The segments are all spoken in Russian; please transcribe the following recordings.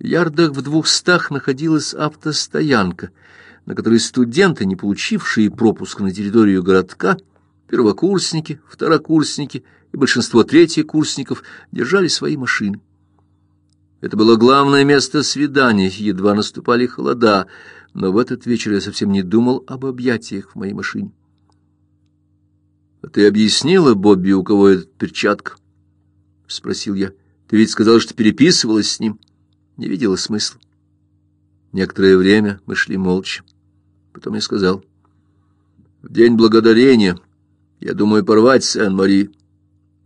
Ярдах в двухстах находилась автостоянка, на которой студенты, не получившие пропуск на территорию городка, первокурсники, второкурсники и большинство третьекурсников держали свои машины. Это было главное место свиданий, едва наступали холода, но в этот вечер я совсем не думал об объятиях в моей машине. — А ты объяснила Бобби, у кого эта перчатка? — спросил я. — Ты ведь сказала, что переписывалась с ним. Не видела смысла. Некоторое время мы шли молча. Потом я сказал. — В день благодарения я думаю порвать с Эн-Мари.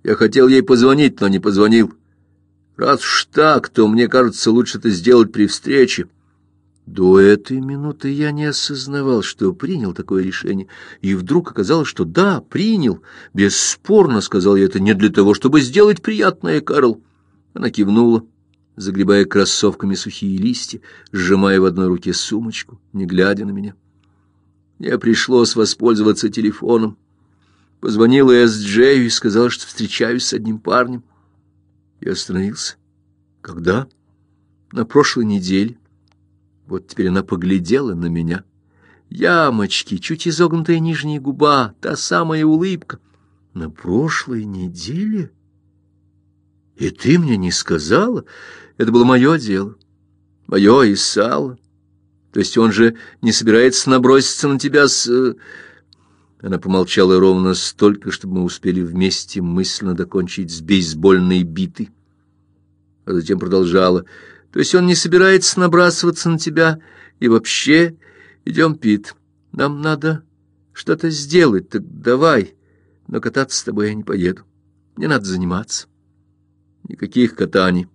Я хотел ей позвонить, но не позвонил. Раз уж так, то, мне кажется, лучше это сделать при встрече. — до этой минуты я не осознавал, что принял такое решение, и вдруг оказалось, что да, принял. Бесспорно, сказал я это не для того, чтобы сделать приятное, Карл. Она кивнула, загребая кроссовками сухие листья, сжимая в одной руке сумочку, не глядя на меня. Мне пришлось воспользоваться телефоном. Позвонила Эс-Джею и сказала, что встречаюсь с одним парнем. Я остановился. Когда? На прошлой неделе. Вот теперь она поглядела на меня. Ямочки, чуть изогнутая нижняя губа, та самая улыбка. На прошлой неделе? И ты мне не сказала? Это было мое дело. Мое и сало. То есть он же не собирается наброситься на тебя с... Э, она помолчала ровно столько, чтобы мы успели вместе мысленно докончить с бейсбольной битой. А затем продолжала... То есть он не собирается набрасываться на тебя. И вообще, идем, Пит, нам надо что-то сделать, так давай. Но кататься с тобой я не поеду. Мне надо заниматься. Никаких катаний.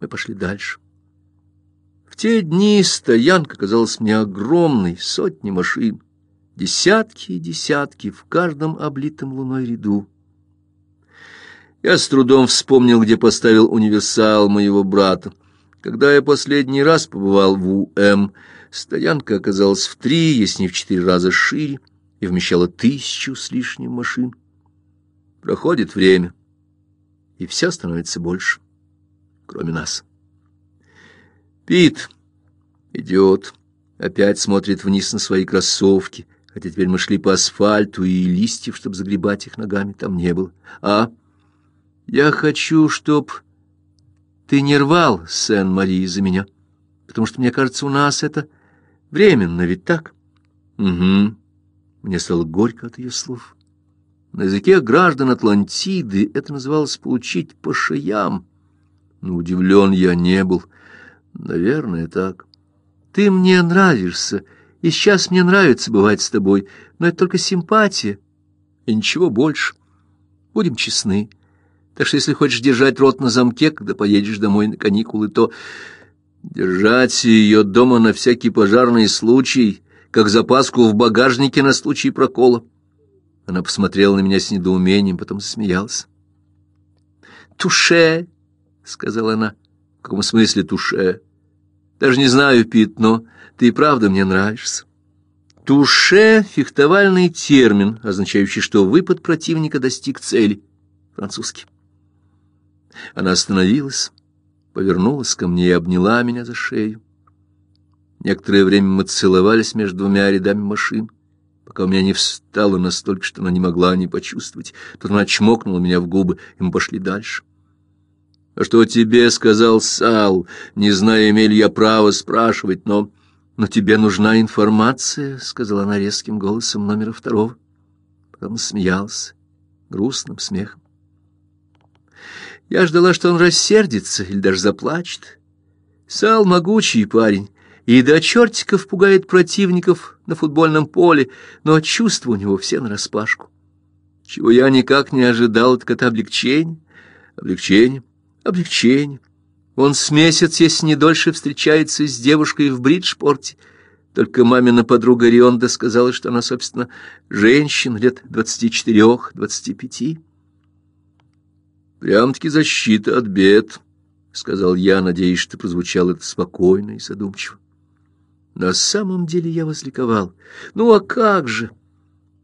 Мы пошли дальше. В те дни стоянка казалась мне огромной, сотни машин, десятки и десятки в каждом облитом луной ряду. Я с трудом вспомнил, где поставил универсал моего брата. Когда я последний раз побывал в УМ, стоянка оказалась в три, если не в четыре раза шире, и вмещала тысячу с лишним машин. Проходит время, и все становится больше, кроме нас. Пит идет, опять смотрит вниз на свои кроссовки, хотя теперь мы шли по асфальту, и листьев, чтобы загребать их ногами, там не было. А я хочу, чтоб ты не рвал Сен-Мари за меня, потому что, мне кажется, у нас это временно, ведь так? Угу. Мне стало горько от ее слов. На языке граждан Атлантиды это называлось «получить по шеям». Но удивлен я не был. Наверное, так. Ты мне нравишься, и сейчас мне нравится бывать с тобой, но это только симпатия, и ничего больше. Будем честны. Так что если хочешь держать рот на замке, когда поедешь домой на каникулы, то держать ее дома на всякий пожарный случай, как запаску в багажнике на случай прокола. Она посмотрела на меня с недоумением, потом засмеялась. «Туше!» — сказала она. «В каком смысле туше?» «Даже не знаю, Пит, но ты и правда мне нравишься». «Туше» — фехтовальный термин, означающий, что выпад противника достиг цели. Французский. Она остановилась, повернулась ко мне и обняла меня за шею. Некоторое время мы целовались между двумя рядами машин, пока у меня не встало настолько, что она не могла не почувствовать. Тут она чмокнула меня в губы, и мы пошли дальше. — А что тебе сказал Сал? Не знаю, имею ли я право спрашивать, но... — Но тебе нужна информация, — сказала она резким голосом номера второго. Потом смеялся грустным смехом. Я ждала, что он рассердится или даже заплачет. Сал могучий парень, и до чертиков пугает противников на футбольном поле, но чувства у него все нараспашку. Чего я никак не ожидал, так это облегчение, облегчение, облегчение. Он с месяц, если не дольше, встречается с девушкой в бриджпорте. Только мамина подруга Рионда сказала, что она, собственно, женщина лет двадцати четырех-двадцати пяти. Прям-таки защита от бед, — сказал я, надеясь, что прозвучало это спокойно и задумчиво. На самом деле я возликовал. Ну а как же?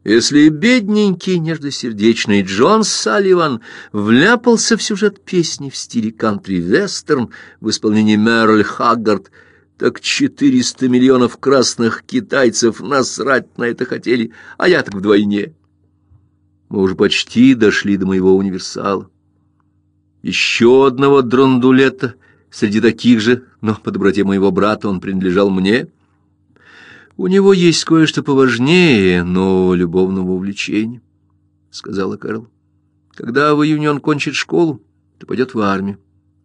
Если бедненький, нежносердечный Джон Салливан вляпался в сюжет песни в стиле кантри-вестерн в исполнении Мерль Хаггард, так четыреста миллионов красных китайцев насрать на это хотели, а я так вдвойне. Мы уже почти дошли до моего универсала. Еще одного драндулета среди таких же, но по доброте моего брата он принадлежал мне — у него есть кое-что поважнее нового любовного увлечения, — сказала Кэрол. Когда в июне он кончит школу, то пойдет в армию.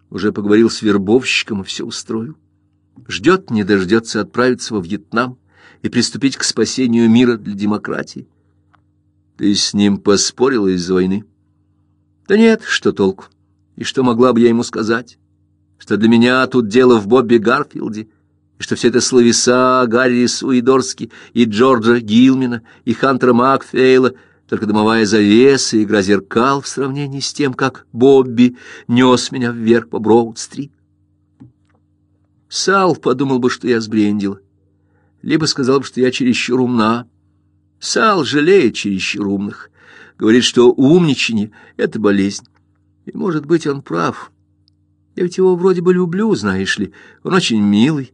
Уже поговорил с вербовщиком и все устроил. Ждет, не дождется отправиться во Вьетнам и приступить к спасению мира для демократии. Ты с ним поспорила из-за войны? Да нет, что толку? И что могла бы я ему сказать? Что для меня тут дело в Бобби Гарфилде, и что все это словеса Гарри Суидорски и Джорджа Гилмина и Хантера Макфейла только дымовая завеса и игра зеркал в сравнении с тем, как Бобби нес меня вверх по Броуд-стрит. Сал подумал бы, что я сбрендила, либо сказал бы, что я чересчур умна. Сал жалеет чересчур умных, говорит, что умничание — это болезнь. И, может быть, он прав. Я ведь его вроде бы люблю, знаешь ли, он очень милый,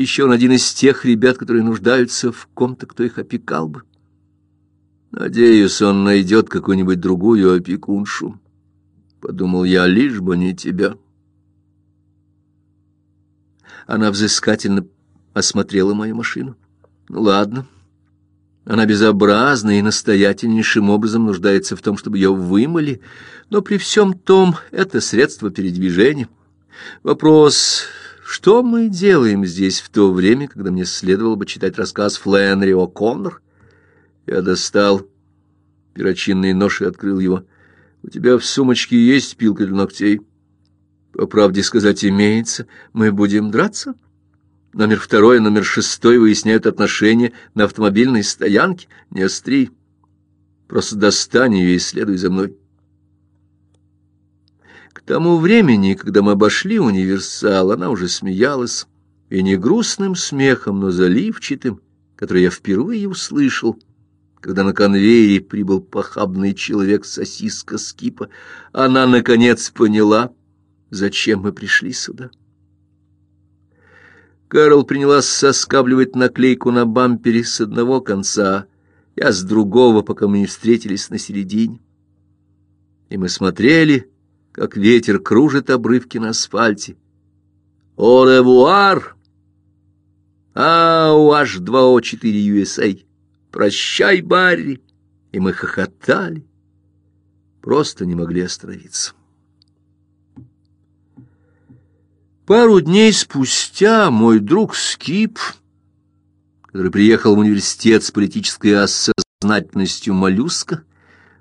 еще он один из тех ребят, которые нуждаются в ком-то, кто их опекал бы. Надеюсь, он найдет какую-нибудь другую опекуншу. Подумал я, лишь бы не тебя. Она взыскательно осмотрела мою машину. Ну ладно. Она безобразна и настоятельнейшим образом нуждается в том, чтобы ее вымыли, но при всем том это средство передвижения. Вопрос что мы делаем здесь в то время, когда мне следовало бы читать рассказ Флэнри О'Коннор? Я достал перочинный нож и открыл его. У тебя в сумочке есть пилка для ногтей? По правде сказать, имеется. Мы будем драться? Номер второй и номер шестой выясняют отношения на автомобильной стоянке. Не остри. Просто достань ее и следуй за мной. К тому времени, когда мы обошли универсал, она уже смеялась, и не грустным смехом, но заливчатым, который я впервые услышал, когда на конвейере прибыл похабный человек сосиска скипа. Она, наконец, поняла, зачем мы пришли сюда. Карл принялась соскабливать наклейку на бампере с одного конца, я с другого, пока мы не встретились на середине. И мы смотрели как ветер кружит обрывки на асфальте. «О ревуар!» «Ау, H2O4 USA!» «Прощай, Барри!» И мы хохотали, просто не могли остановиться. Пару дней спустя мой друг Скип, который приехал в университет с политической осознательностью моллюска,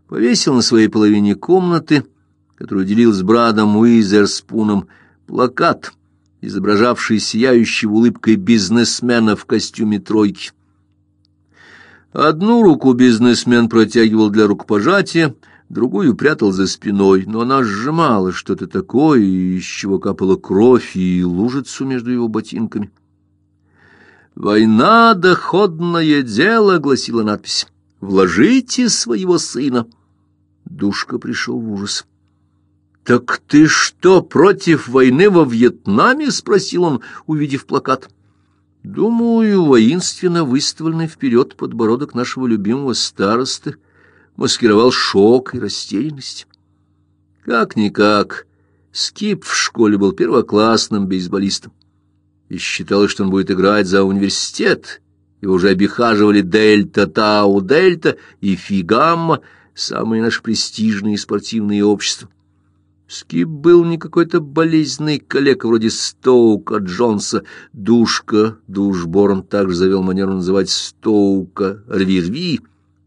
повесил на своей половине комнаты которую делил с Брадом Уизерспуном, плакат, изображавший сияющий улыбкой бизнесмена в костюме тройки. Одну руку бизнесмен протягивал для рукопожатия, другую прятал за спиной, но она сжимала что-то такое, из чего капала кровь и лужицу между его ботинками. «Война — доходное дело», — гласила надпись. «Вложите своего сына». Душка пришел в ужас. «Так ты что, против войны во Вьетнаме?» — спросил он, увидев плакат. Думаю, воинственно выставленный вперед подбородок нашего любимого старосты маскировал шок и растерянность. Как-никак, Скип в школе был первоклассным бейсболистом, и считалось, что он будет играть за университет. Его уже обихаживали Дельта, Тау, Дельта и Фигамма, самые наши престижные спортивные общества. Скип был не какой-то болезненный коллега вроде Стоука Джонса. Душка, Душборн также завел манеру называть Стоука Рви-Рви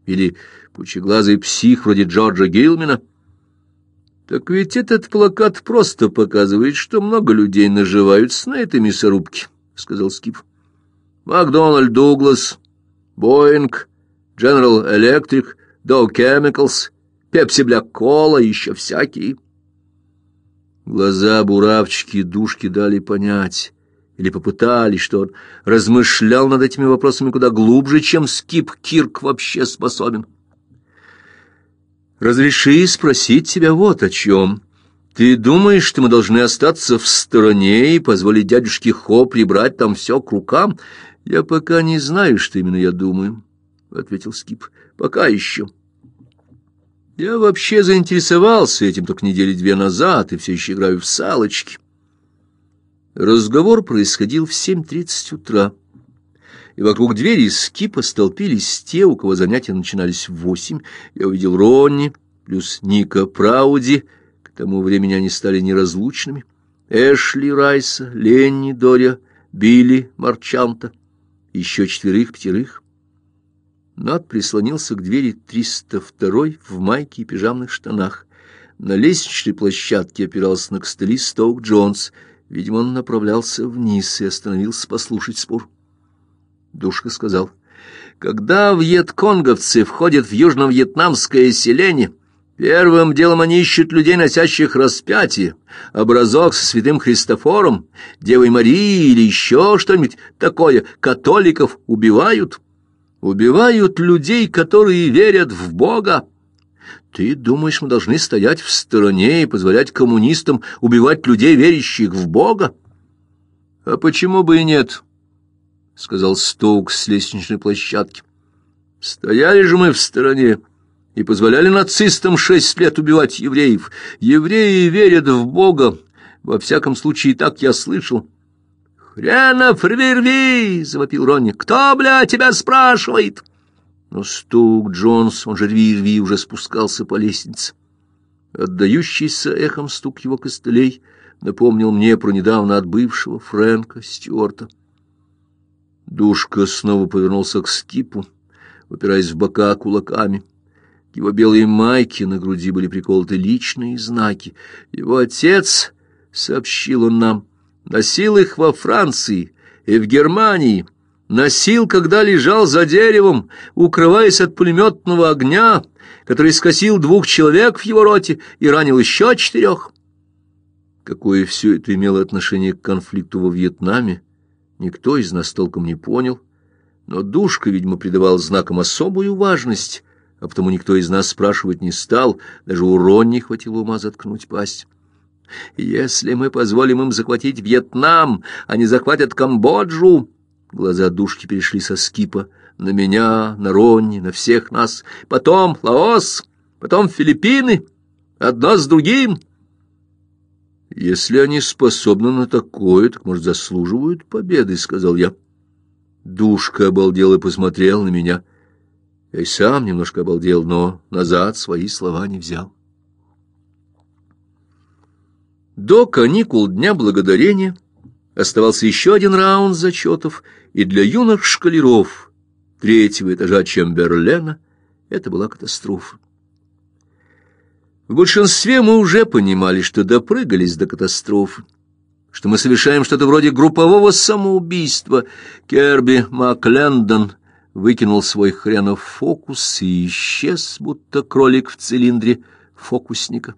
или пучеглазый псих вроде Джорджа Гилмена. Так ведь этот плакат просто показывает, что много людей наживаются на этой мясорубке, — сказал Скип. Макдональд Дуглас, Боинг, General Electric, Dow Chemicals, Пепси Black Кола, еще всякие. Глаза буравчики душки дали понять, или попытались, что он размышлял над этими вопросами куда глубже, чем Скип Кирк вообще способен. «Разреши спросить тебя вот о чем. Ты думаешь, что мы должны остаться в стороне и позволить дядюшке Хо прибрать там все к рукам? Я пока не знаю, что именно я думаю», — ответил Скип. «Пока еще». Я вообще заинтересовался этим только недели две назад и все еще играю в салочки. Разговор происходил в 7.30 утра, и вокруг двери скипа столпились те, у кого занятия начинались в восемь. Я увидел Ронни, плюс Ника Прауди, к тому времени они стали неразлучными, Эшли Райса, Ленни Доря, Билли Марчанта, еще четверых-пятерых. Над прислонился к двери 302 в майке и пижамных штанах. На лестничной площадке опирался на костыли Стоук Джонс. Видимо, он направлялся вниз и остановился послушать спор. Душка сказал, «Когда вьетконговцы входят в южно-вьетнамское селение, первым делом они ищут людей, носящих распятие, образок со святым Христофором, Девой Марией или еще что-нибудь такое. Католиков убивают». Убивают людей, которые верят в Бога. Ты думаешь, мы должны стоять в стороне и позволять коммунистам убивать людей, верящих в Бога? А почему бы и нет? — сказал Стоук с лестничной площадки. Стояли же мы в стороне и позволяли нацистам шесть лет убивать евреев. Евреи верят в Бога. Во всяком случае, так я слышал. «Хренов рви-рви!» — завопил Ронни. «Кто, бля, тебя спрашивает?» Но стук Джонс, он же рви-рви, уже спускался по лестнице. Отдающийся эхом стук его костылей напомнил мне про недавно отбывшего Фрэнка Стюарта. Душка снова повернулся к скипу, упираясь в бока кулаками. К его белой майке на груди были приколоты личные знаки. Его отец, — сообщил он нам, — Носил их во Франции и в Германии. Носил, когда лежал за деревом, укрываясь от пулеметного огня, который скосил двух человек в его роте и ранил еще четырех. Какое все это имело отношение к конфликту во Вьетнаме, никто из нас толком не понял, но Душка, видимо, придавал знакам особую важность, а потому никто из нас спрашивать не стал, даже у Ронни хватило ума заткнуть пасть. Если мы позволим им захватить Вьетнам, они захватят Камбоджу. Глаза душки перешли со скипа на меня, на Ронни, на всех нас. Потом Лаос, потом Филиппины, одно с другим. Если они способны на такое, так, может, заслуживают победы, — сказал я. Душка обалдел и посмотрел на меня. Я и сам немножко обалдел, но назад свои слова не взял. До каникул Дня Благодарения оставался еще один раунд зачетов, и для юных шкалеров третьего этажа Чемберлена это была катастрофа. В большинстве мы уже понимали, что допрыгались до катастрофы, что мы совершаем что-то вроде группового самоубийства. Керби Маклендон выкинул свой хренов фокус и исчез, будто кролик в цилиндре фокусника.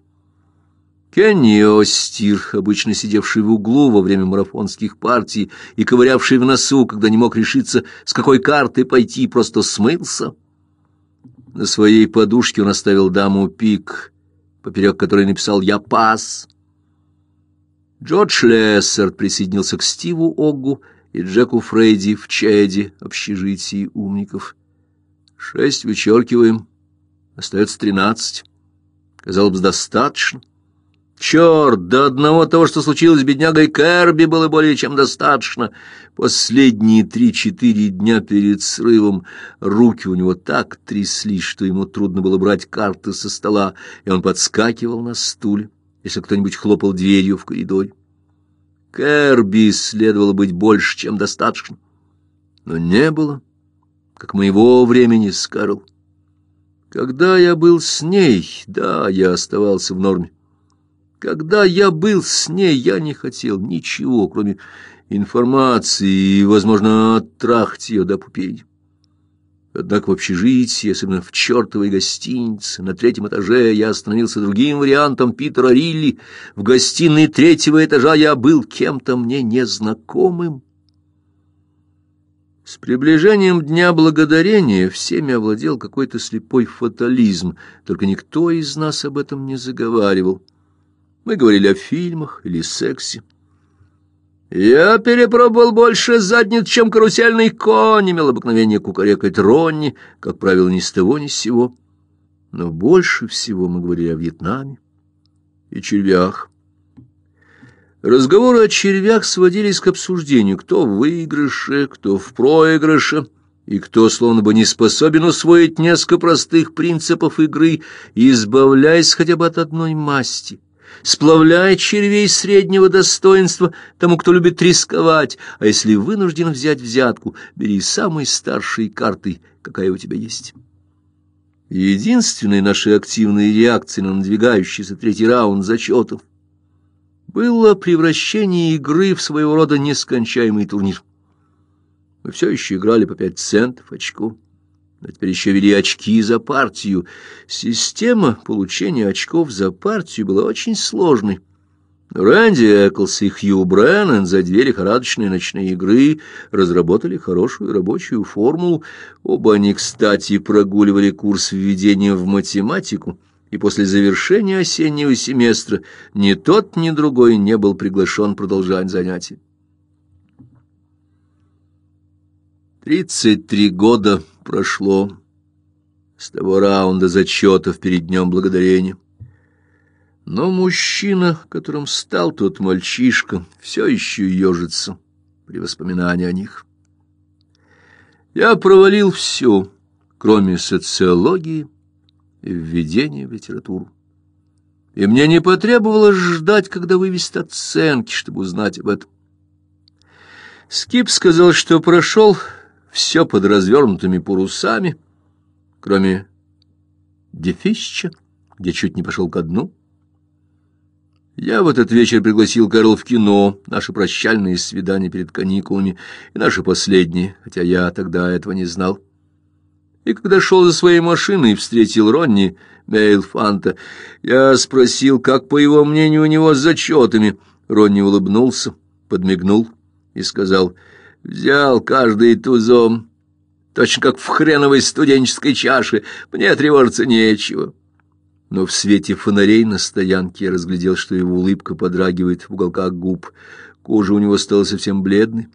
Кенни Остир, обычно сидевший в углу во время марафонских партий и ковырявший в носу, когда не мог решиться, с какой карты пойти, просто смылся. На своей подушке он оставил даму пик, поперек которой написал «Я пас». Джордж Лессерт присоединился к Стиву Оггу и Джеку Фрейди в Чеде, общежитии умников. Шесть вычеркиваем, остается тринадцать. Казалось бы, достаточно. Черт, до одного того, что случилось с беднягой Кэрби, было более чем достаточно. Последние три-четыре дня перед срывом руки у него так тряслись, что ему трудно было брать карты со стола, и он подскакивал на стуле, если кто-нибудь хлопал дверью в коридоре. Кэрби следовало быть больше, чем достаточно. Но не было, как моего времени с Карл. Когда я был с ней, да, я оставался в норме. Когда я был с ней, я не хотел ничего, кроме информации и, возможно, трахать ее до пупей. Однако в общежитии, особенно в чертовой гостинице, на третьем этаже я остановился другим вариантом Питера Рилли. В гостиной третьего этажа я был кем-то мне незнакомым. С приближением Дня Благодарения всеми овладел какой-то слепой фатализм, только никто из нас об этом не заговаривал. Мы говорили о фильмах или сексе. «Я перепробовал больше задниц, чем карусельный конь», имел обыкновение кукарекать Ронни, как правило, ни с того ни с сего. Но больше всего мы говорили о Вьетнаме и червях. Разговоры о червях сводились к обсуждению, кто в выигрыше, кто в проигрыше, и кто словно бы не способен усвоить несколько простых принципов игры, избавляясь хотя бы от одной масти, сплавляя червей среднего достоинства тому, кто любит рисковать, а если вынужден взять взятку, бери самой старшей картой, какая у тебя есть. Единственной нашей активной реакцией на надвигающийся третий раунд зачетов было превращение игры в своего рода нескончаемый турнир. Мы все еще играли по пять центов очку, но теперь еще вели очки за партию. Система получения очков за партию была очень сложной. Рэнди Эклс и Хью Бреннан за две лихорадочные ночные игры разработали хорошую рабочую формулу. Оба они, кстати, прогуливали курс введения в математику, и после завершения осеннего семестра ни тот, ни другой не был приглашен продолжать занятия. Тридцать три года прошло с того раунда зачетов перед Днем Благодарения. Но мужчина, которым стал тот мальчишка, все еще ежится при воспоминании о них. Я провалил все, кроме социологии, и введение в литературу. И мне не потребовалось ждать, когда вывесят оценки, чтобы узнать об этом. Скип сказал, что прошел все под развернутыми парусами, кроме дефисча, где чуть не пошел ко дну. Я в этот вечер пригласил Карл в кино, наши прощальные свидания перед каникулами и наши последние, хотя я тогда этого не знал. И когда шел за своей машиной и встретил Ронни Мейлфанта, я спросил, как, по его мнению, у него с зачетами. Ронни улыбнулся, подмигнул и сказал, «Взял каждый тузом, точно как в хреновой студенческой чаше, мне тревожиться нечего». Но в свете фонарей на стоянке я разглядел, что его улыбка подрагивает в уголках губ. Кожа у него стала совсем бледной.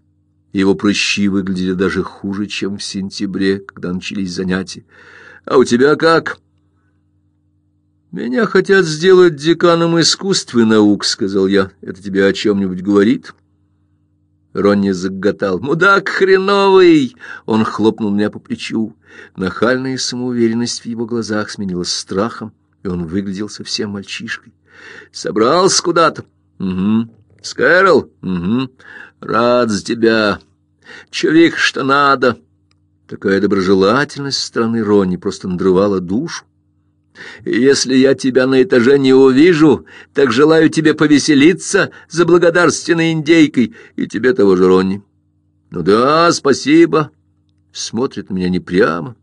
Его прыщи выглядели даже хуже, чем в сентябре, когда начались занятия. «А у тебя как?» «Меня хотят сделать деканом искусств и наук», — сказал я. «Это тебе о чем-нибудь говорит?» Ронни заготал. «Мудак хреновый!» Он хлопнул меня по плечу. Нахальная самоуверенность в его глазах сменилась страхом, и он выглядел совсем мальчишкой. «Собрался куда-то?» «Угу. С Кэрол?» «Угу. Рад за тебя. Человек, что надо. Такая доброжелательность со стороны Ронни просто надрывала душу. Если я тебя на этаже не увижу, так желаю тебе повеселиться за благодарственной индейкой, и тебе того же, Ронни. Ну да, спасибо. Смотрит на меня не прямо,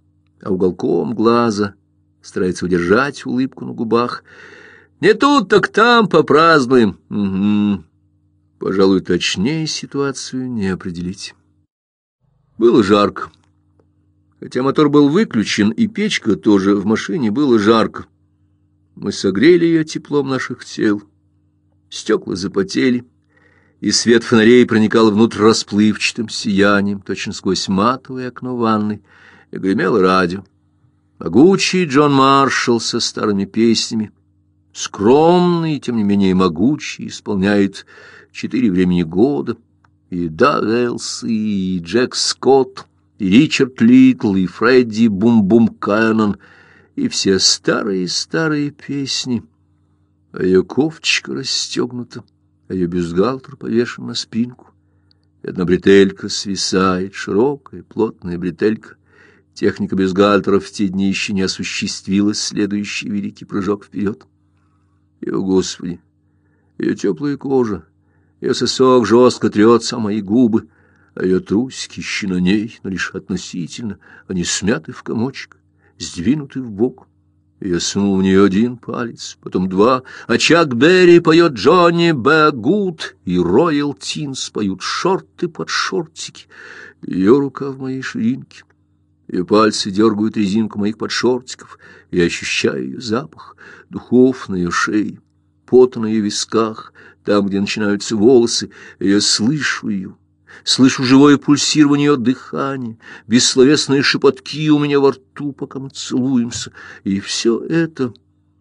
а уголком глаза, старается удержать улыбку на губах. Не тут, так там попразднуем. Угу. Пожалуй, точнее ситуацию не определить. Было жарко. Хотя мотор был выключен, и печка тоже в машине было жарко. Мы согрели ее теплом наших тел. Стекла запотели, и свет фонарей проникал внутрь расплывчатым сиянием, точно сквозь матовое окно ванной, и гремело радио. Могучий Джон Маршалл со старыми песнями, скромный, тем не менее могучий, исполняет четыре времени года, и Элс, и Джек Скотт, и Ричард Литл, и Фредди Бум-Бум Кэннон, и все старые-старые песни. А ее кофточка расстегнута, а ее бюстгальтер повешен на спинку. И одна бретелька свисает, широкая, плотная бретелька. Техника бюстгальтеров в те дни еще не осуществилась, следующий великий прыжок вперед. И, о Господи, ее теплая кожа, ее сосок жестко трется о мои губы, а ее трусики еще на ней, но лишь относительно, они смяты в комочек, сдвинуты в бок. Я сунул в нее один палец, потом два, а Чак Берри поет Джонни Б. Гуд, и Роял Тинс поют шорты под шортики. Ее рука в моей ширинке. Ее пальцы дергают резинку моих подшортиков, и я ощущаю ее запах, духов на ее шее, пота на ее висках, там, где начинаются волосы, и я слышу ее, слышу живое пульсирование дыхания, бессловесные шепотки у меня во рту, пока мы целуемся, и все это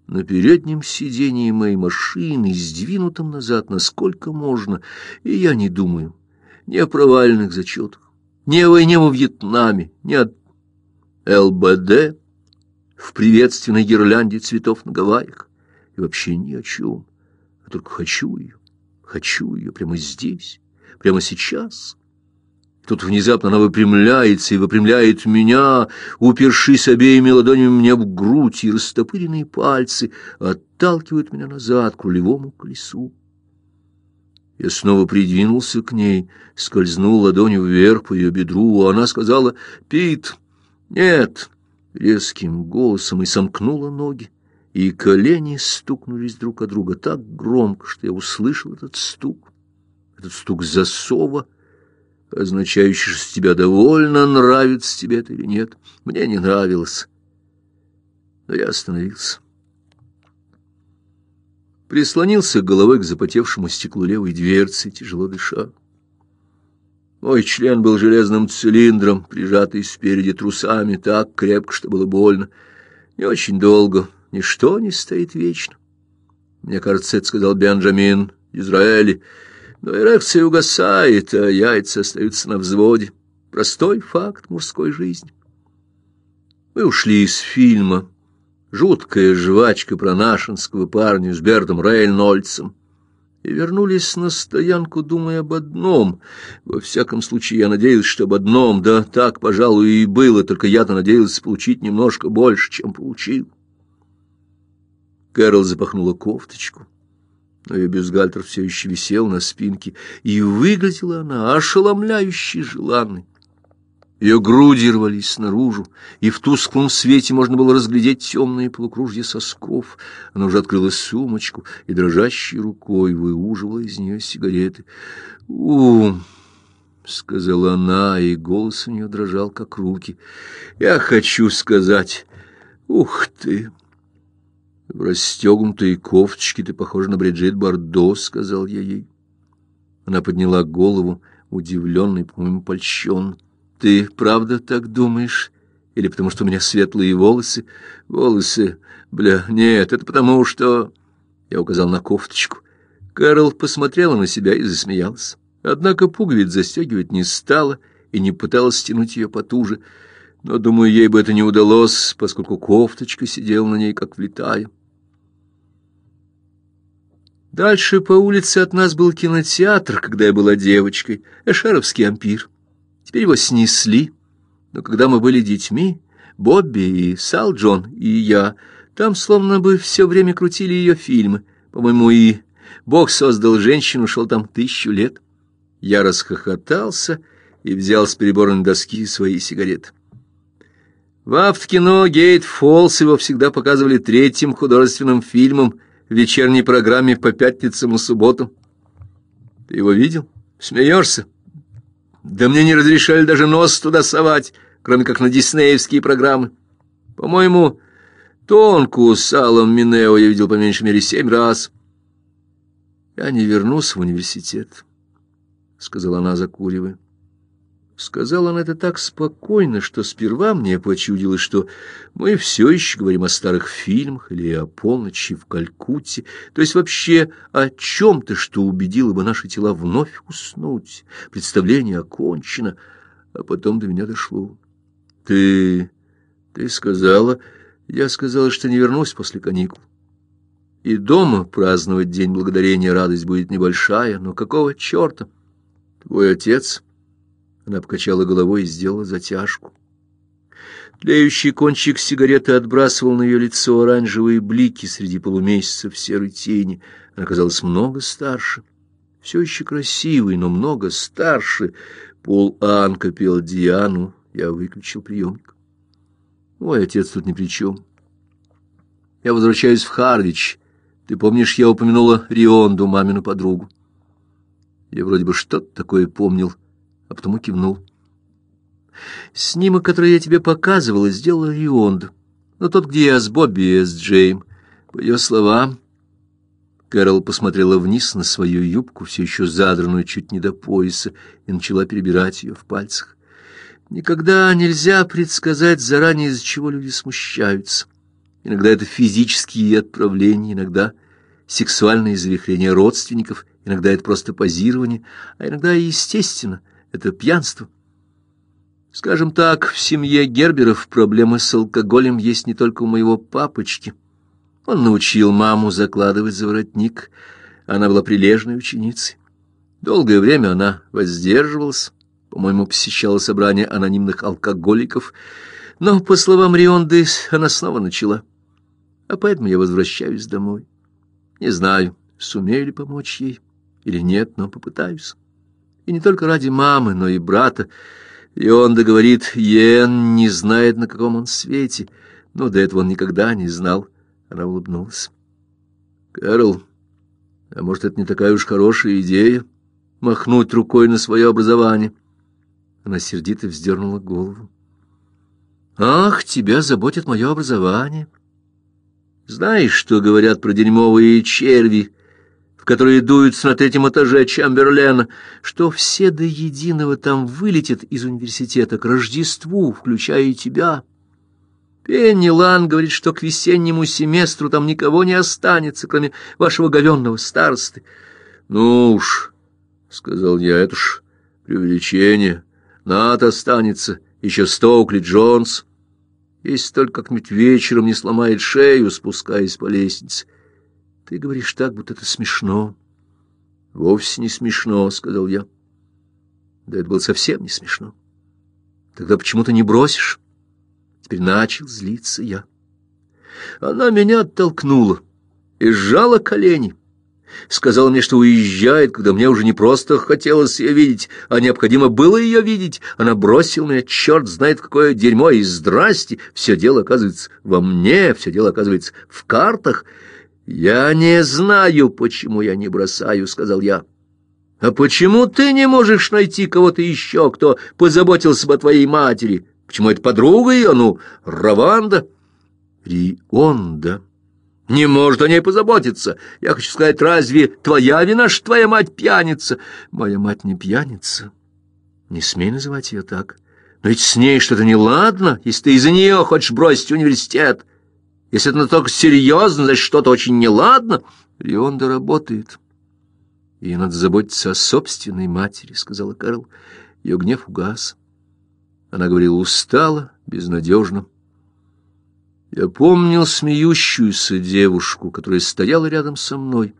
на переднем сидении моей машины, сдвинутом назад насколько можно, и я не думаю ни о провальных зачетах, ни о войне во Вьетнаме, ни о ЛБД в приветственной гирлянде цветов на Гавайях, и вообще ни о чем, а только хочу ее, хочу ее прямо здесь, прямо сейчас. Тут внезапно она выпрямляется и выпрямляет меня, упершись обеими ладонями мне в грудь, и растопыренные пальцы отталкивают меня назад к рулевому колесу. Я снова придвинулся к ней, скользнул ладонью вверх по ее бедру, а она сказала «Пит, нет!» резким голосом и сомкнула ноги, и колени стукнулись друг о друга так громко, что я услышал этот стук, этот стук засова, означающий, что тебя довольно нравится тебе это или нет. Мне не нравилось, но я остановился. Прислонился головой к запотевшему стеклу левой дверцы, тяжело дыша. Мой член был железным цилиндром, прижатый спереди трусами так крепко, что было больно. Не очень долго, ничто не стоит вечно. Мне кажется, это сказал Бенджамин Израэли. Но эрекция угасает, а яйца остаются на взводе. Простой факт мужской жизни. Мы ушли из фильма. Жуткая жвачка про нашинского парня с Бертом Рейнольдсом и вернулись на стоянку, думая об одном. Во всяком случае, я надеялся, что об одном, да так, пожалуй, и было, только я-то надеялся получить немножко больше, чем получил. Кэрол запахнула кофточку, но ее бюстгальтер все еще висел на спинке, и выглядела она ошеломляюще желанной. Ее груди рвались наружу, и в тусклом свете можно было разглядеть темные полукружья сосков. Она уже открыла сумочку и дрожащей рукой выуживала из нее сигареты. у сказала она, и голос у нее дрожал, как руки. «Я хочу сказать, ух ты!» «В расстегнутой кофточке ты похожа на Бриджит Бардо», — сказал я ей. Она подняла голову, удивленной, по-моему, польщенной. Ты правда так думаешь? Или потому что у меня светлые волосы? Волосы, бля, нет, это потому что... Я указал на кофточку. Кэрол посмотрела на себя и засмеялась. Однако пуговиц застегивать не стала и не пыталась стянуть ее потуже. Но, думаю, ей бы это не удалось, поскольку кофточка сидела на ней, как влитая. Дальше по улице от нас был кинотеатр, когда я была девочкой, Эшеровский ампир. Теперь его снесли, но когда мы были детьми, Бобби и Сал Джон и я, там словно бы все время крутили ее фильмы. По-моему, и Бог создал женщину, шел там тысячу лет. Я расхохотался и взял с переборной доски свои сигареты. В Авткино Гейт Фолс его всегда показывали третьим художественным фильмом в вечерней программе по пятницам и субботам. Ты его видел? Смеешься? Да мне не разрешали даже нос туда совать, кроме как на диснеевские программы. По-моему, тонку с салом Минео я видел по меньшей мере семь раз. Я не вернусь в университет, — сказала она, закуривая. Сказала она это так спокойно, что сперва мне почудилось, что мы все еще говорим о старых фильмах или о полночи в Калькутте, то есть вообще о чем-то, что убедило бы наши тела вновь уснуть. Представление окончено, а потом до меня дошло. Ты... ты сказала... Я сказала, что не вернусь после каникул. И дома праздновать День Благодарения радость будет небольшая, но какого черта? Твой отец... Она покачала головой и сделала затяжку. Тлеющий кончик сигареты отбрасывал на ее лицо оранжевые блики среди полумесяца в серой тени. Она казалась много старше. Все еще красивой, но много старше. Пол Анка пел Диану. Я выключил приемник. Мой отец тут ни при чем. Я возвращаюсь в Харвич. Ты помнишь, я упомянула Рионду, мамину подругу? Я вроде бы что-то такое помнил, а потом кивнул. Снимок, который я тебе показывала, сделала Рионда. Но тот, где я с Бобби и с Джейм. По ее словам... Кэрол посмотрела вниз на свою юбку, все еще задранную чуть не до пояса, и начала перебирать ее в пальцах. Никогда нельзя предсказать заранее, из-за чего люди смущаются. Иногда это физические отправления, иногда сексуальные завихрения родственников, иногда это просто позирование, а иногда, естественно, это пьянство. Скажем так, в семье Герберов проблемы с алкоголем есть не только у моего папочки. Он научил маму закладывать за воротник. Она была прилежной ученицей. Долгое время она воздерживалась, по-моему, посещала собрание анонимных алкоголиков, но, по словам Рионды, она снова начала. А поэтому я возвращаюсь домой. Не знаю, сумею ли помочь ей или нет, но попытаюсь. И не только ради мамы, но и брата. Рионда говорит, Йен не знает, на каком он свете, но до этого он никогда не знал. Она улыбнулась. «Кэрол, а может, это не такая уж хорошая идея — махнуть рукой на свое образование?» Она сердито вздернула голову. «Ах, тебя заботит мое образование!» Знаешь, что говорят про дерьмовые черви, которые дуются на третьем этаже Чамберлена, что все до единого там вылетят из университета к Рождеству, включая и тебя?» Пенни Лан говорит, что к весеннему семестру там никого не останется, кроме вашего говенного старосты. — Ну уж, — сказал я, — это ж преувеличение. Над останется, еще Стоукли Джонс. Если только как-нибудь вечером не сломает шею, спускаясь по лестнице. Ты говоришь так, будто это смешно. — Вовсе не смешно, — сказал я. Да это было совсем не смешно. Тогда почему ты не бросишь? Теперь начал злиться я. Она меня оттолкнула и сжала колени. Сказала мне, что уезжает, когда мне уже не просто хотелось ее видеть, а необходимо было ее видеть. Она бросила меня, черт знает какое дерьмо, и здрасте, все дело оказывается во мне, все дело оказывается в картах. «Я не знаю, почему я не бросаю», — сказал я. «А почему ты не можешь найти кого-то еще, кто позаботился бы о твоей матери?» Почему это подруга ее, ну, Раванда? Рионда. Не может о ней позаботиться. Я хочу сказать, разве твоя вина, что твоя мать пьяница? Моя мать не пьяница. Не смей называть ее так. Но ведь с ней что-то неладно, если ты из-за нее хочешь бросить университет. Если это только серьезно, значит, что-то очень неладно. Рионда работает. Ей надо заботиться о собственной матери, — сказала Карл. Ее гнев угас. Она говорила устало, безнадежно. Я помнил смеющуюся девушку, которая стояла рядом со мной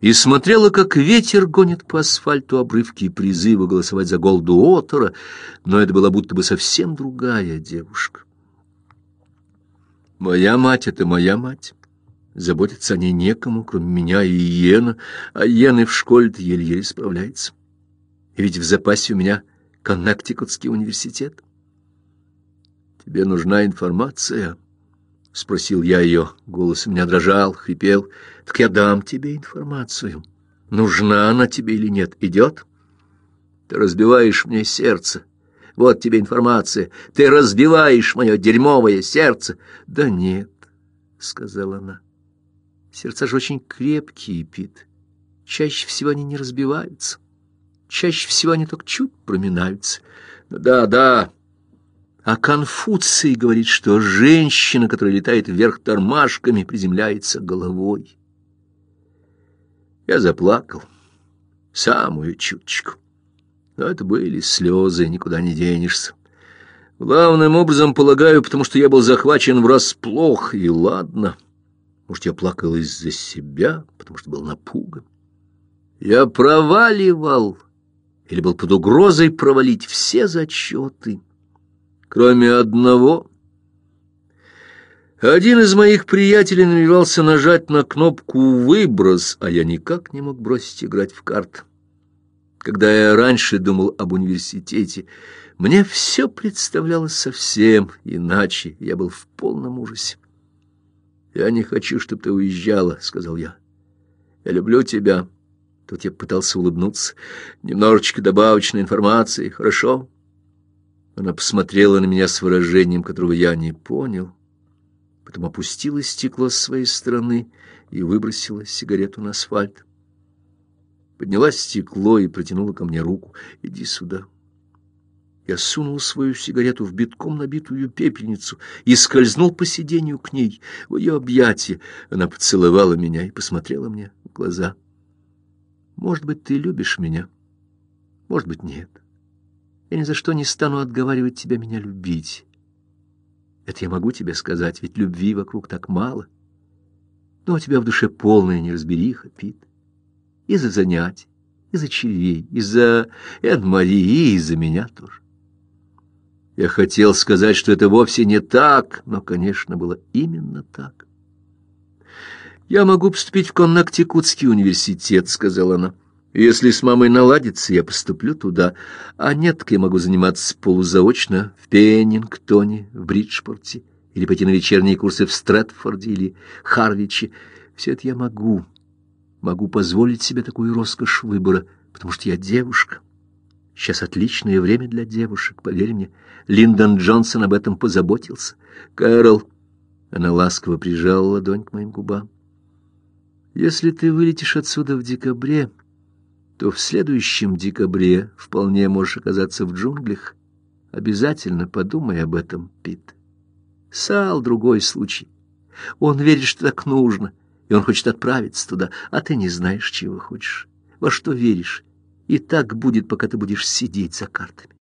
и смотрела, как ветер гонит по асфальту обрывки призыва голосовать за Голду Отора, но это была будто бы совсем другая девушка. Моя мать — это моя мать. Заботиться о ней некому, кроме меня и Йена, а Йен и в школе-то еле-еле справляется. И ведь в запасе у меня Коннектикутский университет. «Тебе нужна информация?» — спросил я ее. Голос у меня дрожал, хрипел. «Так я дам тебе информацию. Нужна она тебе или нет? Идет?» «Ты разбиваешь мне сердце. Вот тебе информация. Ты разбиваешь мое дерьмовое сердце». «Да нет», — сказала она. «Сердца же очень крепкие, Пит. Чаще всего они не разбиваются». Чаще всего они только чуть проминаются. Да, да. А Конфуций говорит, что женщина, которая летает вверх тормашками, приземляется головой. Я заплакал. Самую чуточку. Это были слезы, никуда не денешься. Главным образом, полагаю, потому что я был захвачен врасплох, и ладно. Может, я плакал из-за себя, потому что был напуган. Я проваливал или был под угрозой провалить все зачеты, кроме одного. Один из моих приятелей намеревался нажать на кнопку «Выброс», а я никак не мог бросить играть в карты. Когда я раньше думал об университете, мне все представлялось совсем иначе, я был в полном ужасе. Я не хочу, чтобы ты уезжала, сказал я. Я люблю тебя. Тут я пытался улыбнуться. Немножечко добавочной информации, хорошо? Она посмотрела на меня с выражением, которого я не понял, потом опустила стекло с своей стороны и выбросила сигарету на асфальт. Подняла стекло и протянула ко мне руку. «Иди сюда». Я сунул свою сигарету в битком набитую пепельницу и скользнул по сиденью к ней. В ее объятии она поцеловала меня и посмотрела мне в глаза. «Может быть, ты любишь меня, может быть, нет. Я ни за что не стану отговаривать тебя меня любить. Это я могу тебе сказать, ведь любви вокруг так мало. Но у тебя в душе полная неразбериха, Пит. Из-за занятий, из-за червей, из-за Эд-Марии и из-за меня тоже. Я хотел сказать, что это вовсе не так, но, конечно, было именно так. «Я могу поступить в Коннектикутский университет», — сказала она. «Если с мамой наладится, я поступлю туда. А нет, так я могу заниматься полузаочно в Пеннингтоне, в Бриджпорте, или пойти на вечерние курсы в Стрэдфорде или Харвиче. Все это я могу. Могу позволить себе такую роскошь выбора, потому что я девушка». Сейчас отличное время для девушек, поверь мне. Линдон Джонсон об этом позаботился. Кэрол, она ласково прижала ладонь к моим губам. Если ты вылетишь отсюда в декабре, то в следующем декабре вполне можешь оказаться в джунглях. Обязательно подумай об этом, Пит. Сал другой случай. Он верит, что так нужно, и он хочет отправиться туда, а ты не знаешь, чего хочешь, во что веришь и так будет, пока ты будешь сидеть за картами.